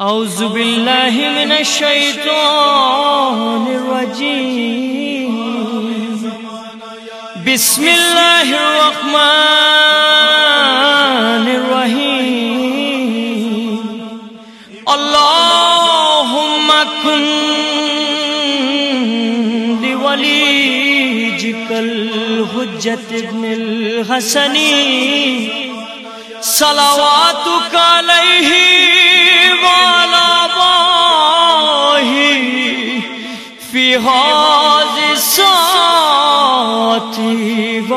أعوذ بالله من الشيطان الرجيم بسم الله الرحمن الرحيم اللهم كن لوليجك الحجة ابن الحسن صلواتك عليه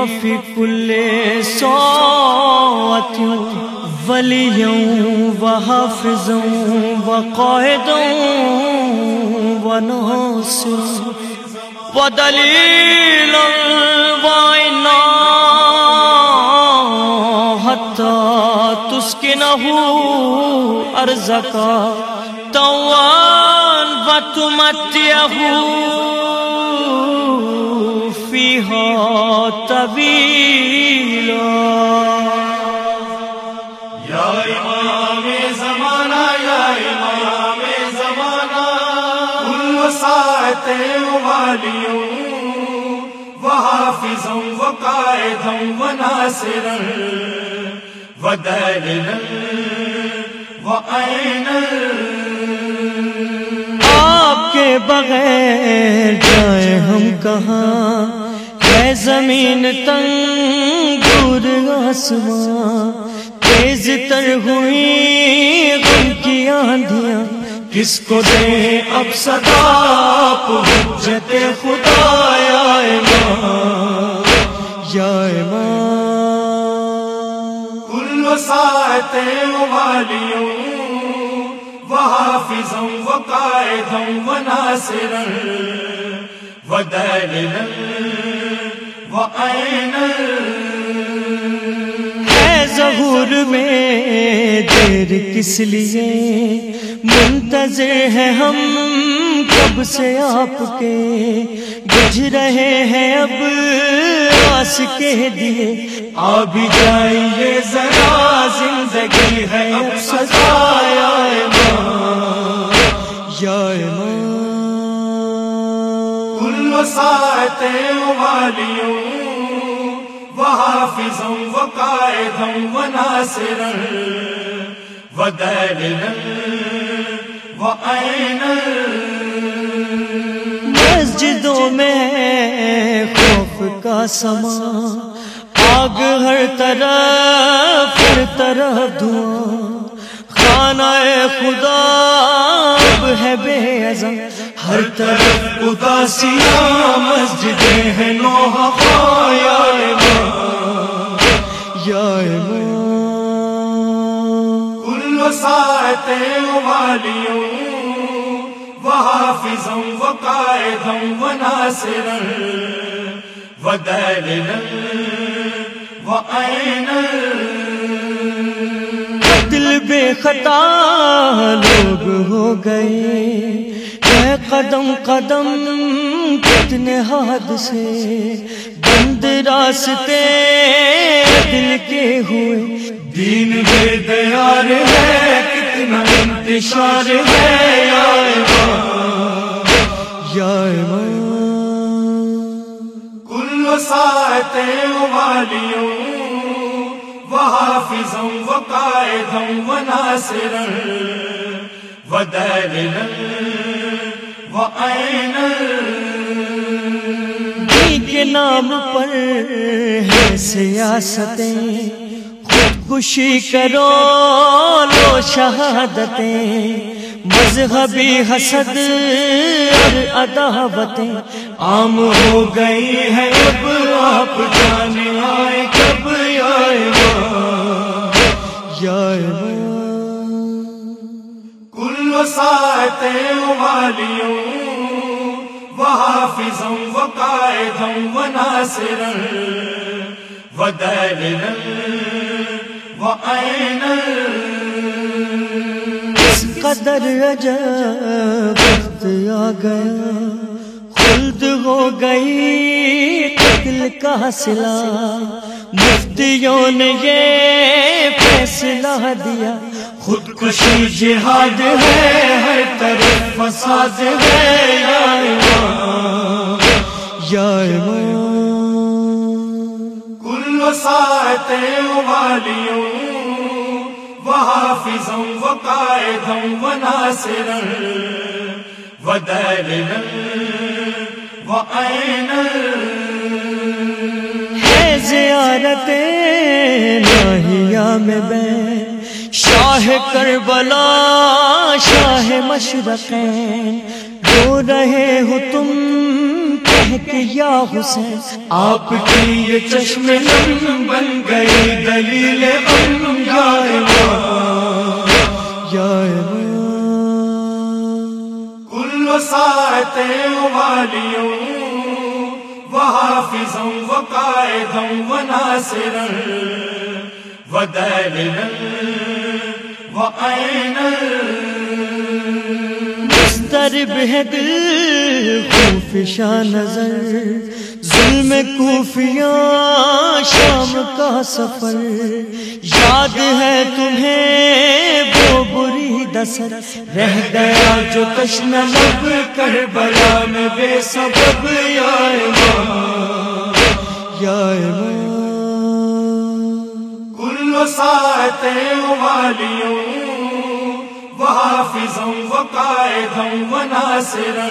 وفي كل ساعة وليا وحافظا وقائدا وناصرا ودليلا وعنا حتى تسكنه أرزك طوال وتمتعه. فيها طويلا یا امام زمانہ یا امام زمانہ ان وسعتیں والیوں وحافظوں وقائدوں وناصرا ودللا وعینا آپ کے بغیر جائے ہم کہاں؟ ہے زمین تنگ، دور آسماں، تیز تر ہوئی غم کی آندیاں کس کو دے اب صدا حجت خدا، یا امام یا امام کل وسعتیں والیوں وحافظوں، وقائدوں وناصرا ودللا ہے ظہور میں دیر کس لیے؟ منتظر ہیں ہم کب سے آپ کے؟ بجھ رہے ہیں اب آس کے دیے۔ آ بھی جائیے ذرا زندگی ہے اب سزا یا کل وسعتیں والیوں وحافظوں وقائدوں وناصرا ودللا وعینا مسجدوں میں خوف کا سما، آگ ہر طرف ہر طرف دھواں۔ خانہ خدا اب ہے بے ازم ہر طرف اداسیاں مسجدیں ہیں نوحہ خوایا امام، یا امام۔ کل وسعتیں والیوں وحافظوں وقائدوں وناصرا ودللا وعینا بے خطا لوگ ہو گئے۔ ہے قدم قدم کتنے حادثے۔ بند راستے دل کے ہوئے۔ دین بے دیار ہے کتنا انتشار ہے۔ یا کل والیوں وحافظوں وقائدوں وناصرا ودللا وعینا دین کے نام پر ہے سیاستیں، خودکشی کرو، لو شہادتیں، مذہبی حسد اور عداوتیں۔ عام ہو گئی ہے اب، آپ جانے آئے کب؟ کل والیوں وعینا اس قدر عجب وقت آ گیا، خلد ہو گئی قتل کا سلا مفتیوں نے یہ فیصلہ دیا۔ خودکشی جہاد ہے، ہر طرف فساد ہے۔ یا امام یا کل ساعتیں والیوں وحافظوں وقائدوں وناصرا ودللا وعینا زیارت ناہیا میں بے شاہ کربلا، شاہ مشرقین، رو رہے ہو تم، کہہ یا حسین۔ آپ کی یہ چشم نم بن گئی دلیل غم یا امام یا امام کل ساعتیں والیوں وحافظوں وقائدوں وناصرا. ودللا وعینا مسترب ہے دل خوفشا نظر، ظلم کوفیاں شام کا سفر. یاد ہے تمہیں دسر رہ گیا جو تشن لب کربلا میں بے سبب یا امام یا امام۔ کل ساعتیں والیوں وحافظوں وقائدوں وناصرا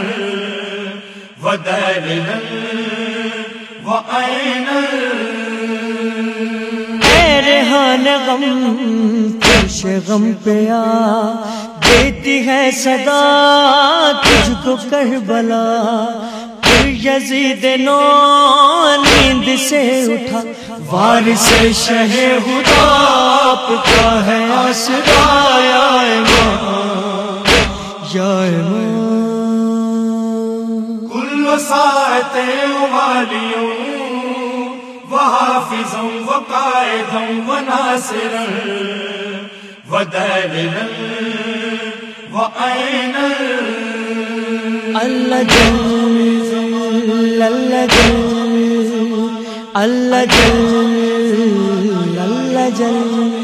ودللا وعینا اے ریحان غم خوش غم پہ آ دیتی ہے صدا، تجھ کو کربلا۔ پھر یزید نو نیند سے اٹھا، وارث شہ خدا آپ کا ہے آسرا یا امام یا امام کل ساعتیں والیوں، وحافظوں، وقائدوں وناصرا ودللا وعینا اللہ جل اللہ جل اللہ جل اللہ جل